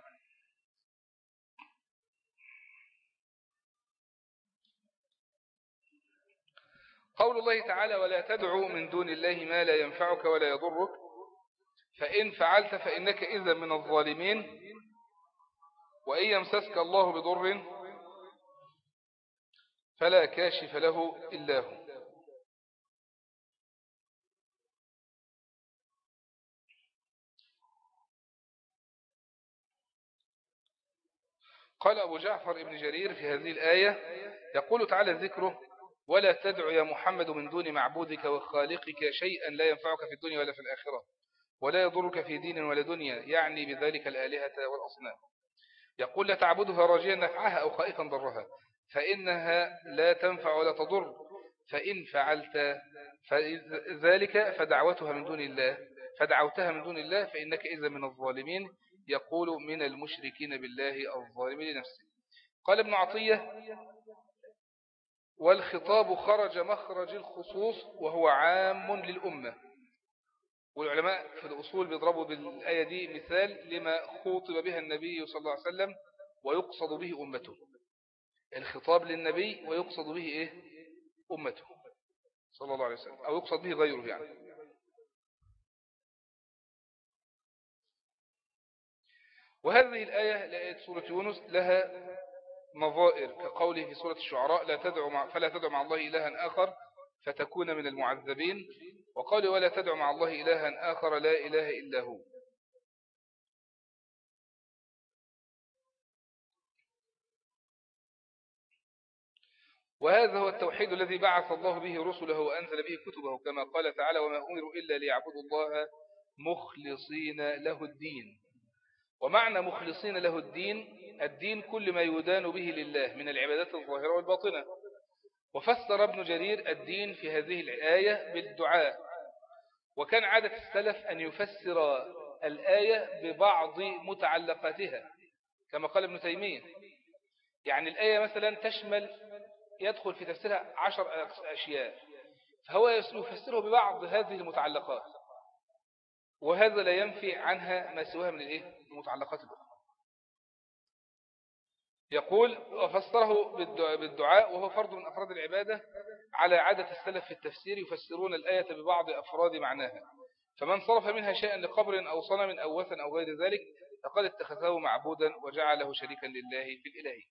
قول الله تعالى ولا تدعو من دون الله ما لا ينفعك ولا يضرك. فإن فعلت فإنك إذا من الظالمين. وإن يمسسك الله بضر فلا كاشف له إلا هو. قال أبو جعفر ابن جرير في هذه الآية يقول تعالى ذكره ولا تدع يا محمد من دون معبودك وخالقك شيئا لا ينفعك في الدنيا ولا في الآخرة ولا يضرك في دين ولا دنيا يعني بذلك الآلهة والأصنام. يقول لا تعبدها راجيا نفعها أو خائفا ضرها. فإنها لا تنفع ولا تضر. فإن فعلت ذلك فدعوتها من دون الله. فدعوتها من دون الله فإنك إذا من الظالمين يقول من المشركين بالله الظالم لنفسه. قال ابن عطية والخطاب خرج مخرج الخصوص وهو عام للأمة. والعلماء في الأصول بيضربوا بالآية دي مثال لما خوطب بها النبي صلى الله عليه وسلم ويقصد به أمته. الخطاب للنبي ويقصد به إيه؟ أمته صلى الله عليه وسلم. أو يقصد به غيره يعني. وهذه الآية لآية سورة يونس لها نظائر كقوله في سورة الشعراء لا تدعو مع فلا تدعو مع الله إلها آخر فتكون من المعذبين. وقال ولا تدعو مع الله إلها آخر لا إله إلا هو. وهذا هو التوحيد الذي بعث الله به رسله وأنزل به كتبه كما قال تعالى وما أمروا إلا ليعبدوا الله مخلصين له الدين. ومعنى مخلصين له الدين الدين كل ما يدان به لله من العبادات الظاهرة والباطنة. وفسر ابن جرير الدين في هذه الآية بالدعاء. وكان عادة السلف أن يفسر الآية ببعض متعلقاتها كما قال ابن تيمية. يعني الآية مثلا تشمل يدخل في تفسيرها عشر أشياء. فهو يفسره ببعض هذه المتعلقات. وهذا لا ينفي عنها ما سواها من الإيه؟ المتعلقات الأخرى. يقول وفسره بالدعاء وهو فرض من أفراد العبادة على عادة السلف في التفسير يفسرون الآية ببعض أفراد معناها. فمن صرف منها شيئا لقبر أو صنم أو وثن أو غير ذلك فقد اتخذه معبودا وجعله شريكا لله في الإلهي.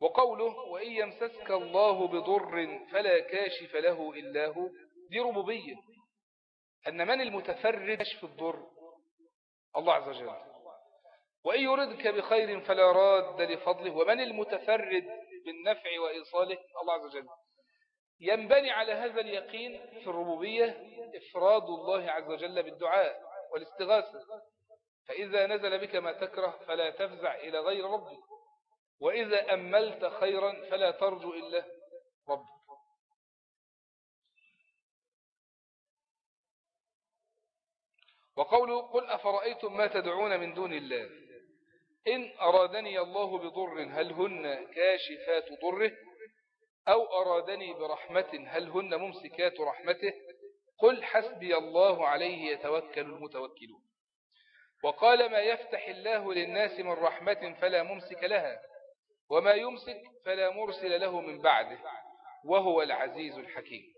وقوله وإن يمسسك الله بضر فلا كاشف له إلا هو دي ربوبية. أن من المتفرد في الضر؟ الله عز وجل. وإن يردك بخير فلا راد لفضله ومن المتفرد بالنفع وإيصاله؟ الله عز وجل. ينبني على هذا اليقين في الربوبية إفراد الله عز وجل بالدعاء والاستغاثة. فإذا نزل بك ما تكره فلا تفزع إلى غير ربك. وإذا أملت خيرا فلا ترجو إلا ربك. وقوله قل أفرأيتم ما تدعون من دون الله؟ إن أرادني الله بضر هل هن كاشفات ضره؟ أو أرادني برحمة هل هن ممسكات رحمته؟ قل حسبي الله عليه يتوكل المتوكلون. وقال ما يفتح الله للناس من رحمة فلا ممسك لها. وما يمسك فلا مرسل له من بعده وهو العزيز الحكيم.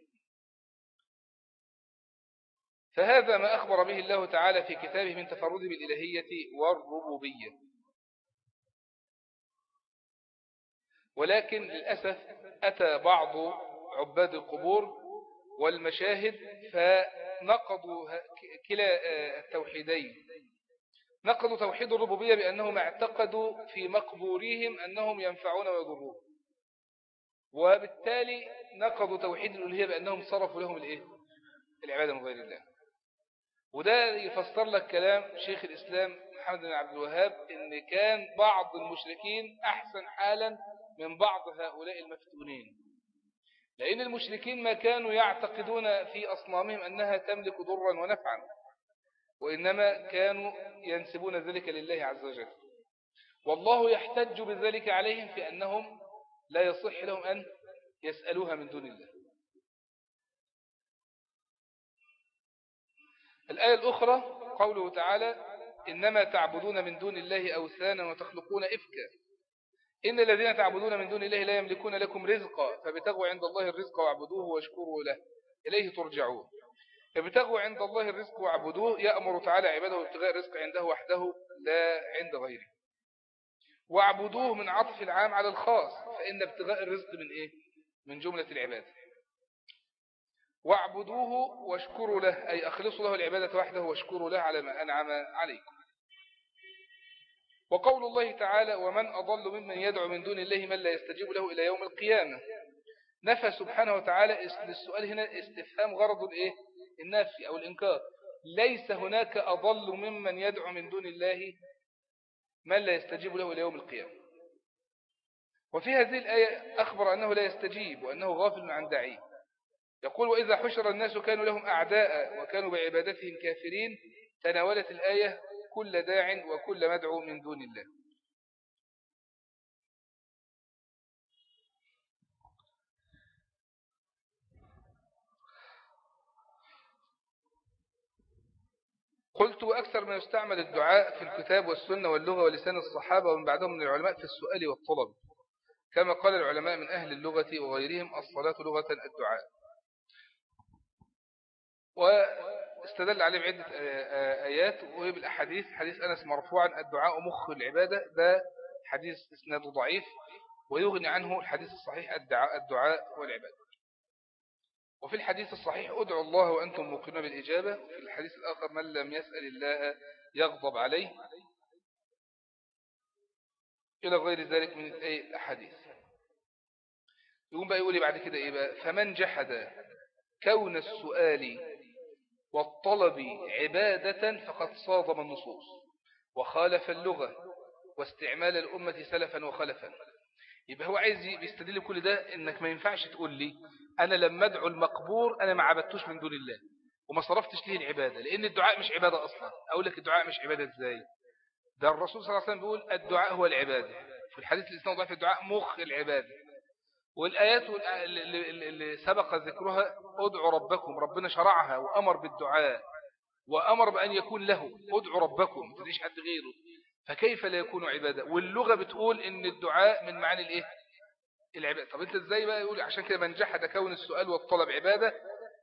فهذا ما أخبر به الله تعالى في كتابه من تفرده بالإلهية والربوبية. ولكن للأسف أتى بعض عباد القبور والمشاهد فنقضوا كلا التوحيدين. نقضوا توحيد الربوبية بأنهم اعتقدوا في مقبوريهم أنهم ينفعون ويضرون. وبالتالي نقضوا توحيد الألهية بأنهم صرفوا لهم الإيه؟ العبادة من غير الله. وده يفسر لك كلام شيخ الإسلام محمد بن عبد الوهاب إن كان بعض المشركين أحسن حالا من بعض هؤلاء المفتونين. لأن المشركين ما كانوا يعتقدون في أصنامهم أنها تملك ضرا ونفعا. وإنما كانوا ينسبون ذلك لله عز وجل. والله يحتج بذلك عليهم في أنهم لا يصح لهم أن يسألوها من دون الله. الآية الأخرى قوله تعالى إنما تعبدون من دون الله أوثانا وتخلقون إفكا. إن الذين تعبدون من دون الله لا يملكون لكم رزقا فابتغوا عند الله الرزق واعبدوه واشكروا له. إليه ترجعون. فابتغوا عند الله الرزق واعبدوه يأمر تعالى عباده ابتغاء الرزق عنده وحده لا عند غيره واعبدوه من عطف العام على الخاص فإن ابتغاء الرزق من إيه؟ من جملة العبادة واعبدوه واشكروا له أي أخلصوا له العبادة وحده واشكروا له على ما أنعم عليكم وقول الله تعالى ومن أضل ممن يدعو من دون الله من لا يستجيب له إلى يوم القيامة نفى سبحانه وتعالى للسؤال هنا استفهام غرض الإيه؟ النفي أو الإنكار. ليس هناك أضل ممن يدعو من دون الله من لا يستجيب له إلى يوم القيامة. وفي هذه الآية أخبر أنه لا يستجيب وأنه غافل عن داعيه. يقول وإذا حشر الناس كانوا لهم أعداء وكانوا بعبادتهم كافرين تناولت الآية كل داع وكل مدعو من دون الله. قلت أكثر ما يستعمل الدعاء في الكتاب والسنة واللغة ولسان الصحابة ومن بعدهم من العلماء في السؤال والطلب. كما قال العلماء من أهل اللغة وغيرهم الصلاة لغة الدعاء. واستدل عليه بعدة آيات وبالأحاديث حديث أنس مرفوعا الدعاء مخ العبادة. ده حديث اسناد ضعيف ويغني عنه الحديث الصحيح الدعاء والعبادة. وفي الحديث الصحيح ادعوا الله وأنتم موقنون بالإجابة. وفي الحديث الآخر من لم يسأل الله يغضب عليه. إلى غير ذلك من الأحاديث يقوم بقى يقول لي بعد كده إيه بقى؟ فمن جحد كون السؤال والطلب عبادة فقد صادم النصوص وخالف اللغة واستعمال الأمة سلفا وخلفا. يبقى هو عايز بيستدل كل ده إنك ما ينفعش تقول لي أنا لما أدعو المقبور أنا ما عبدتوش من دون الله وما صرفتش ليه العبادة لأن الدعاء مش عبادة أصلا. أقول لك الدعاء مش عبادة إزاي؟ ده الرسول صلى الله عليه وسلم بيقول الدعاء هو العبادة. في الحديث الاسلام ضعيف الدعاء مخ العبادة. والآيات اللي سبق ذكرها ادعوا ربكم ربنا شرعها وأمر بالدعاء وأمر بأن يكون له ادعوا ربكم تديش حد غيره. فكيف لا يكون عبادة؟ واللغة بتقول إن الدعاء من معاني الإيه؟ العبادة. طب أنت إزاي بقى يقول؟ عشان كده من جحد كون السؤال والطلب عبادة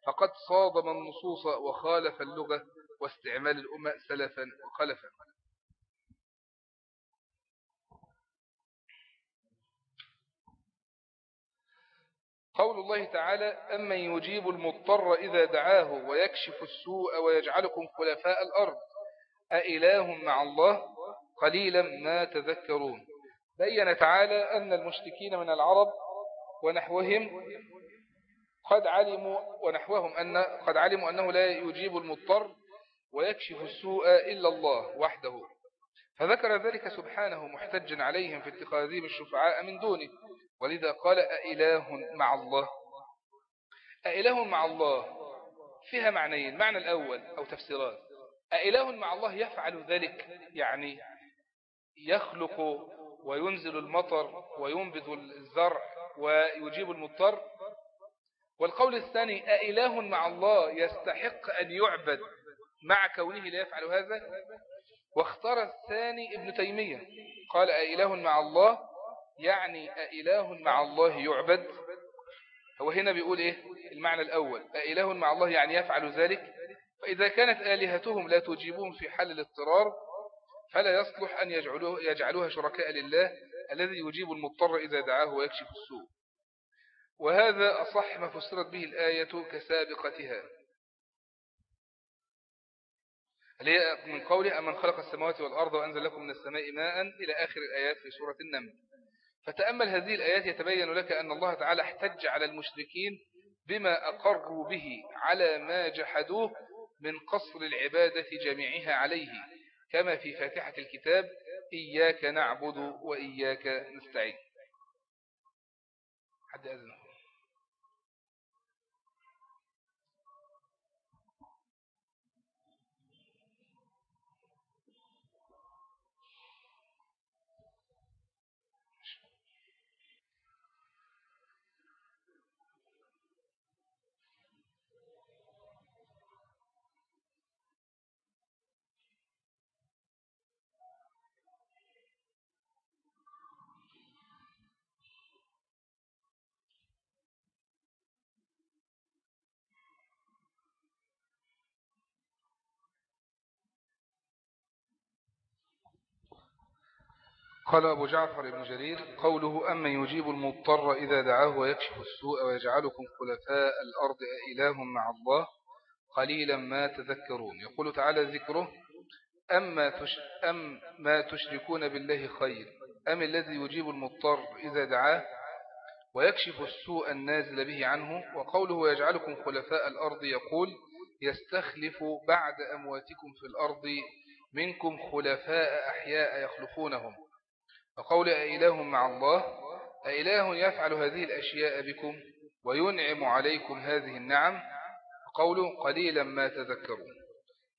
فقد صادم النصوص وخالف اللغة واستعمال الأمة سلفا وخلفا. قول الله تعالى أمن يجيب المضطر إذا دعاه ويكشف السوء ويجعلكم خلفاء الأرض أإله مع الله؟ قليلا ما تذكرون. بين تعالى أن المشركين من العرب ونحوهم قد علموا ونحوهم أن قد علموا أنه لا يجيب المضطر ويكشف السوء إلا الله وحده. فذكر ذلك سبحانه محتجا عليهم في اتخاذهم الشفعاء من دونه. ولذا قال أإله مع الله؟ أإله مع الله فيها معنيين. المعنى الأول أو تفسيرات. أإله مع الله يفعل ذلك. يعني يخلق وينزل المطر وينبذ الزرع ويجيب المضطر. والقول الثاني أإله مع الله يستحق أن يعبد مع كونه لا يفعل هذا؟ واختار الثاني ابن تيمية قال أإله مع الله يعني أإله مع الله يعبد. هو هنا بيقول إيه؟ المعنى الأول أإله مع الله يعني يفعل ذلك. فإذا كانت آلهتهم لا تجيبهم في حل الاضطرار فلا يصلح أن يجعلوه يجعلوها شركاء لله الذي يجيب المضطر إذا دعاه ويكشف السوء. وهذا أصح ما فسرت به الآية كسابقتها. من قوله أمن خلق السماوات والأرض وأنزل لكم من السماء ماء إلى آخر الآيات في سورة النمل. فتأمل هذه الآيات يتبين لك أن الله تعالى احتج على المشركين بما أقروا به على ما جحدوه من قصر العبادة جميعها عليه. كما في فاتحة الكتاب إياك نعبد وإياك نستعين. حد أذنه قال أبو جعفر بن جرير قوله أما يجيب المضطر إذا دعاه ويكشف السوء ويجعلكم خلفاء الأرض أإله مع الله؟ قليلا ما تذكرون. يقول تعالى ذكره أما, تش أم ما تشركون بالله خير؟ أم الذي يجيب المضطر إذا دعاه ويكشف السوء النازل به عنه؟ وقوله يجعلكم خلفاء الأرض يقول يستخلف بعد أمواتكم في الأرض منكم خلفاء أحياء يخلفونهم. وقول أإله مع الله أإله يفعل هذه الأشياء بكم وينعم عليكم هذه النعم وقوله قليلا ما تذكرون.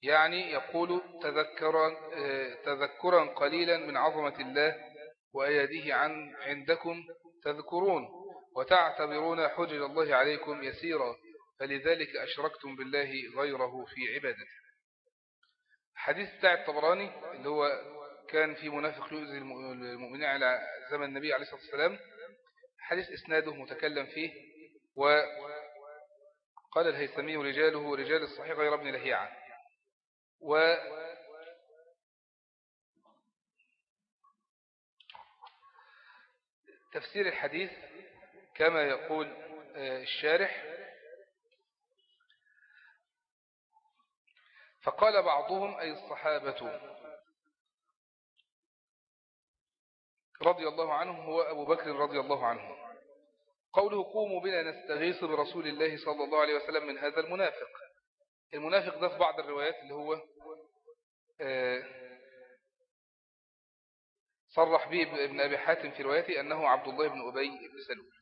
يعني يقول تذكرا, تذكرا قليلا من عظمة الله وأيديه عن عندكم تذكرون وتعتبرون حجج الله عليكم يسيرا فلذلك أشركتم بالله غيره في عبادته. حديث بتاع الطبراني اللي هو كان في منافق يؤذي المؤمنين على زمن النبي عليه الصلاة والسلام. حديث إسناده متكلم فيه وقال الهيثمي رجاله رجال الصحيح غير ابن لهيعة. و تفسير الحديث كما يقول آه، الشارح. فقال بعضهم أي الصحابة رضي الله عنهم هو أبو بكر رضي الله عنه. قوله قوموا بنا نستغيث برسول الله صلى الله عليه وسلم من هذا المنافق. المنافق ده في بعض الروايات اللي هو آه، صرح به ابن أبي حاتم في روايته أنه عبد الله بن أبي بن سلول.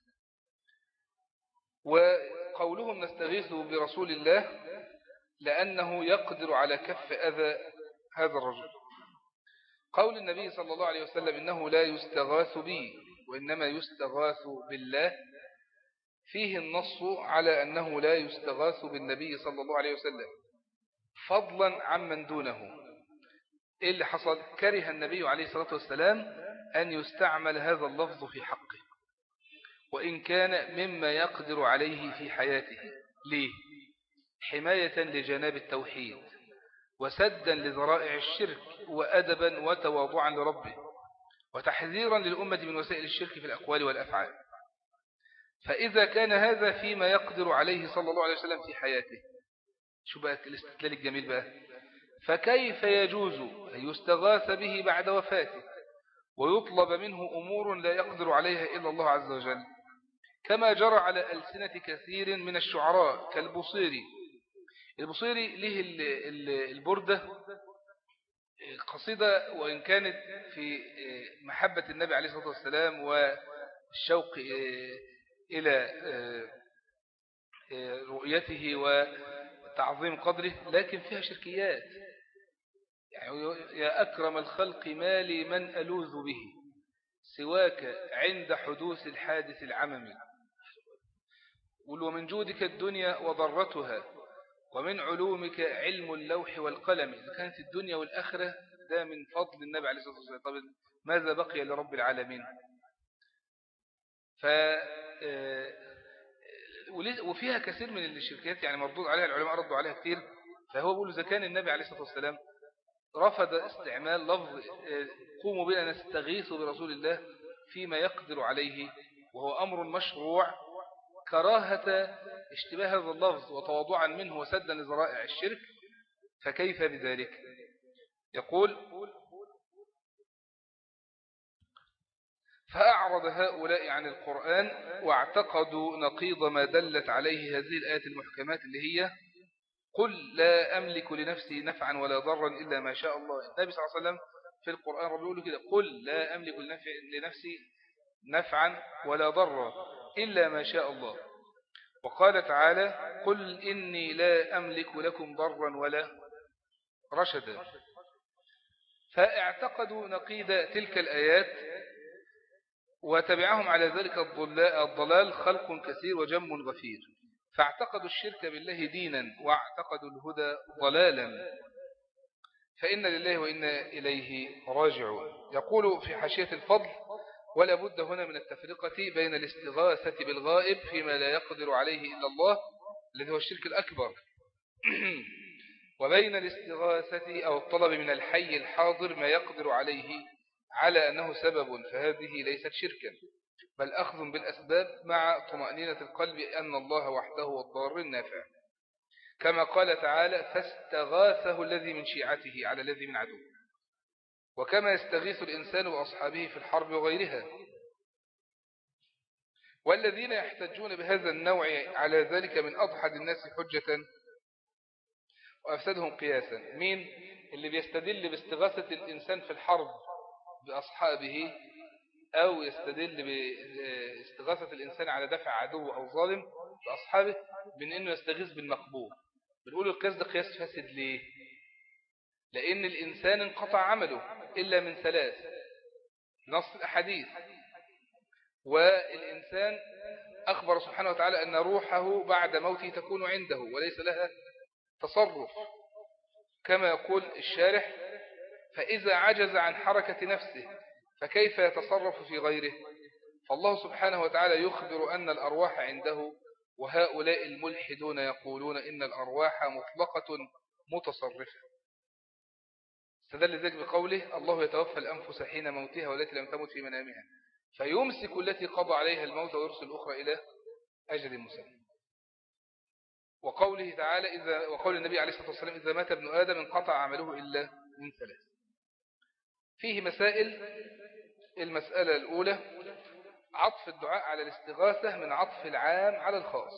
وقولهم نستغيث برسول الله لأنه يقدر على كف أذى هذا الرجل. قول النبي صلى الله عليه وسلم إنه لا يستغاث بي وإنما يستغاث بالله فيه النص على أنه لا يستغاث بالنبي صلى الله عليه وسلم فضلا عمن دونه. إيه اللي حصل؟ كره النبي عليه الصلاة والسلام أن يستعمل هذا اللفظ في حقه وإن كان مما يقدر عليه في حياته. ليه؟ حماية لجناب التوحيد. وسدا لذرائع الشرك وأدبا وتواضعا لربه وتحذيرا للأمة من وسائل الشرك في الأقوال والأفعال. فإذا كان هذا فيما يقدر عليه صلى الله عليه وسلم في حياته شو بقى الاستدلال الجميل بقى؟ فكيف يجوز أن يستغاث به بعد وفاته ويطلب منه أمور لا يقدر عليها إلا الله عز وجل؟ كما جرى على ألسنة كثير من الشعراء كالبصيري البصيري له البردة قصيدة وإن كانت في محبة النبي عليه الصلاة والسلام والشوق إلى رؤيته وتعظيم قدره لكن فيها شركيات. يعني يا أكرم الخلق ما لي من ألوذ به سواك عند حدوث الحادث العممي. ومن جودك الدنيا وضرتها ومن علومك علم اللوح والقلم إذا كانت الدنيا والآخرة ده من فضل النبي عليه الصلاة والسلام. طب ماذا بقي لرب العالمين؟ ف آه، وفيها كثير من الشركات يعني مردود عليها العلماء ردوا عليها كثير فهو بيقول إذا كان النبي عليه الصلاة والسلام رفض استعمال لفظ آه، قوموا بنا نستغيث برسول الله فيما يقدر عليه وهو أمر مشروع كراهة اشتباه هذا اللفظ وتواضعا منه وسدا لذرائع الشرك فكيف بذلك؟ يقول فأعرض هؤلاء عن القرآن واعتقدوا نقيض ما دلت عليه هذه الآيات المحكمات اللي هي قل لا أملك لنفسي نفعا ولا ضرا إلا ما شاء الله. النبي صلى الله عليه وسلم في القرآن رب يقول كده قل لا أملك لنفسي نفعا ولا ضرا إلا ما شاء الله. وقال تعالى قل إني لا أملك لكم ضرا ولا رشدا. فاعتقدوا نقيد تلك الآيات وتبعهم على ذلك الضلال خلق كثير جم غفير. فاعتقدوا الشرك بالله دينا واعتقدوا الهدى ضلالا. فإن لله وإنا إليه راجعون. يقول في حاشية الفضل ولا بد هنا من التفرقة بين الاستغاثة بالغائب فيما لا يقدر عليه إلا الله الذي هو الشرك الأكبر. وبين الاستغاثة أو الطلب من الحي الحاضر ما يقدر عليه على أنه سبب فهذه ليست شركا. بل أخذ بالأسباب مع طمأنينة القلب أن الله وحده هو الضار النافع. كما قال تعالى فاستغاثه الذي من شيعته على الذي من عدو وكما يستغيث الإنسان وأصحابه في الحرب وغيرها. والذين يحتجون بهذا النوع على ذلك من أضحد الناس حجة وأفسدهم قياسا. مين؟ اللي بيستدل باستغاثة الإنسان في الحرب بأصحابه أو يستدل باستغاثة الإنسان على دفع عدو أو ظالم بأصحابه من أنه يستغيث بالمقبول. بنقول القياس ده قياس فاسد ليه؟ لأن الإنسان انقطع عمله. إلا من ثلاث نص الأحاديث. والإنسان أخبر سبحانه وتعالى أن روحه بعد موته تكون عنده وليس لها تصرف. كما يقول الشارح فإذا عجز عن حركة نفسه فكيف يتصرف في غيره؟ فالله سبحانه وتعالى يخبر أن الأرواح عنده وهؤلاء الملحدون يقولون إن الأرواح مطلقة متصرفة. استدل ذلك بقوله الله يتوفى الأنفس حين موتها والتي لم تمت في منامها فيمسك التي قضى عليها الموت ويرسل الأخرى إلى أجل مسلم وقوله تعالى إذا وقول النبي عليه الصلاة والسلام إذا مات ابن آدم انقطع عمله إلا من ثلاث. فيه مسائل المسألة الأولى عطف الدعاء على الاستغاثة من عطف العام على الخاص.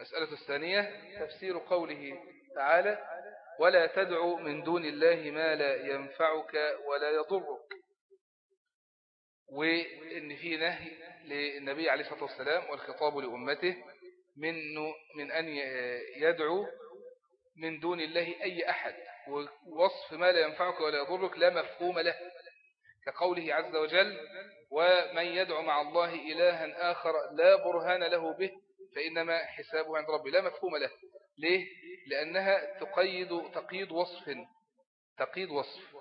مسألة الثانية تفسير قوله تعالى ولا تدعو من دون الله ما لا ينفعك ولا يضرك وإن في نهي للنبي عليه الصلاة والسلام والخطاب لأمته من, من أن يدعو من دون الله أي أحد ووصف ما لا ينفعك ولا يضرك لا مفهوم له كقوله عز وجل ومن يدعو مع الله إلها آخر لا برهان له به فإنما حسابه عند ربه لا مفهوم له ليه؟ لأنها تقيد تقييد وصف تقييد وصف.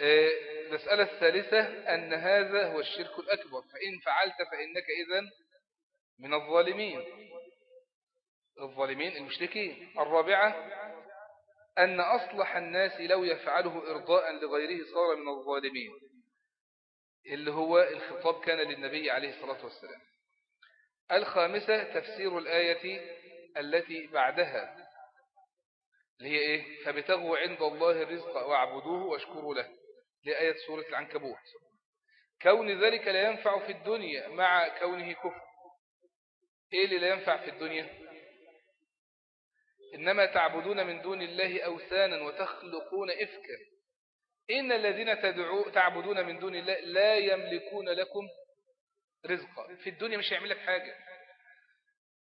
المسألة الثالثة أن هذا هو الشرك الأكبر فإن فعلت فإنك إذن من الظالمين. الظالمين المشركين. الرابعة أن أصلح الناس لو يفعله إرضاء لغيره صار من الظالمين اللي هو الخطاب كان للنبي عليه الصلاة والسلام. الخامسة تفسير الآية التي بعدها اللي هي إيه؟ فبتغوا عند الله الرزق واعبدوه واشكروا له لآية سورة العنكبوت. كون ذلك لا ينفع في الدنيا مع كونه كفر. إيه اللي لا ينفع في الدنيا؟ إنما تعبدون من دون الله أوثانا وتخلقون إفكا. إن الذين تدعو تعبدون من دون الله لا يملكون لكم رزقا في الدنيا مش يعمل لك حاجة.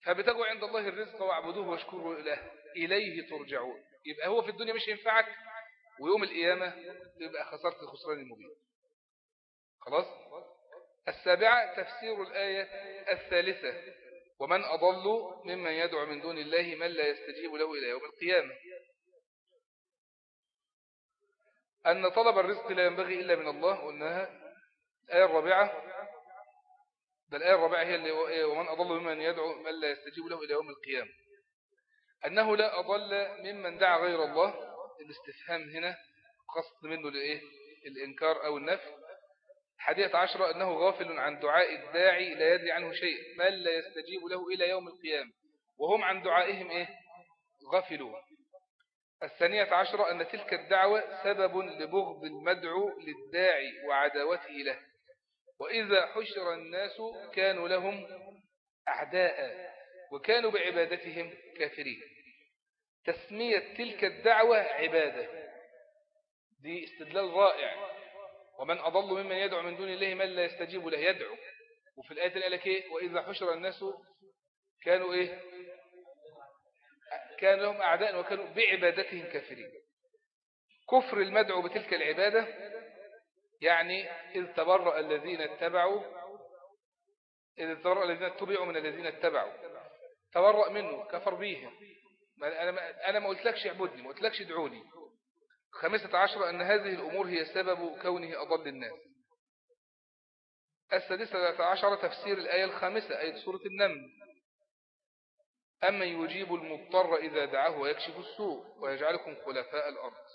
فبتقوا عند الله الرزق واعبدوه واشكروا له إليه ترجعون. يبقى هو في الدنيا مش ينفعك ويوم القيامة يبقى خسرت الخسران المبين. خلاص؟ السابعة تفسير الآية الثالثة. ومن أضل ممن يدعو من دون الله من لا يستجيب له إلى يوم القيامة. أن طلب الرزق لا ينبغي إلا من الله وأنها الآية الرابعة ده الآية الرابعة هي اللي ومن أضل ممن يدعو من لا يستجيب له إلى يوم القيامة. أنه لا أضل ممن دعا غير الله. الاستفهام هنا قصد منه لإيه؟ الإنكار أو النفي. حديث عشرة أنه غافل عن دعاء الداعي لا يدري عنه شيء. بل لا يستجيب له إلى يوم القيامة؟ وهم عن دعائهم إيه؟ غافلون. الثانية عشرة أن تلك الدعوة سبب لبغض المدعو للداعي وعداوته له. وإذا حشر الناس كانوا لهم أعداء وكانوا بعبادتهم كافرين. تسمية تلك الدعوة عبادة. دي استدلال رائع. ومن أضل ممن يدعو من دون الله من لا يستجيب له يدعو. وفي الآية قال لك إيه؟ وإذا حشر الناس كانوا إيه؟ كان لهم أعداء وكانوا بعبادتهم كافرين. كفر المدعو بتلك العبادة يعني إذ تبرأ الذين اتبعوا إذ تبرأ الذين اتبعوا من الذين اتبعوا. تبرأ منه كفر بيهم. أنا أنا ما قلتلكش اعبدني ما قلتلكش ادعوني. خامسة عشر أن هذه الأمور هي سبب كونه أضل الناس. السادسة عشر تفسير الآية الخامسة آية سورة النمل. أما يجيب المضطر إذا دعاه ويكشف السوء ويجعلكم خلفاء الأرض.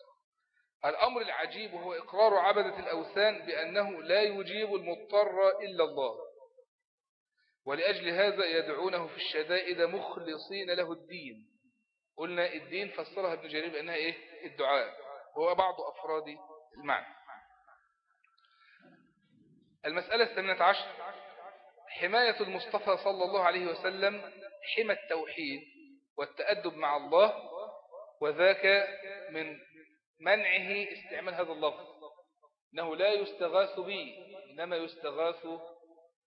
الأمر العجيب هو إقرار عبدة الأوثان بأنه لا يجيب المضطر إلا الله. ولأجل هذا يدعونه في الشدائد مخلصين له الدين. قلنا الدين فسرها ابن جرير بأنها إيه؟ الدعاء. هو بعض أفراد المعنى. المسألة الثامنة عشر. حماية المصطفى صلى الله عليه وسلم حمى التوحيد والتأدب مع الله وذاك من منعه استعمال هذا اللفظ إنه لا يستغاث به إنما يستغاث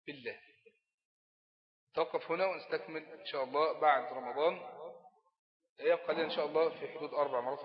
بالله. توقف هنا ونستكمل إن شاء الله بعد رمضان. يبقى لنا إن شاء الله في حدود أربع مرات